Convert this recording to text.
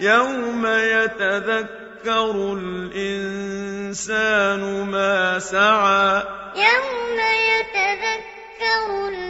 يَوْمَ يَتَذَكَّرُ الْإِنسَانُ مَا سَعَىٰ يَوْمَ يَتَذَكَّرُ الإنسان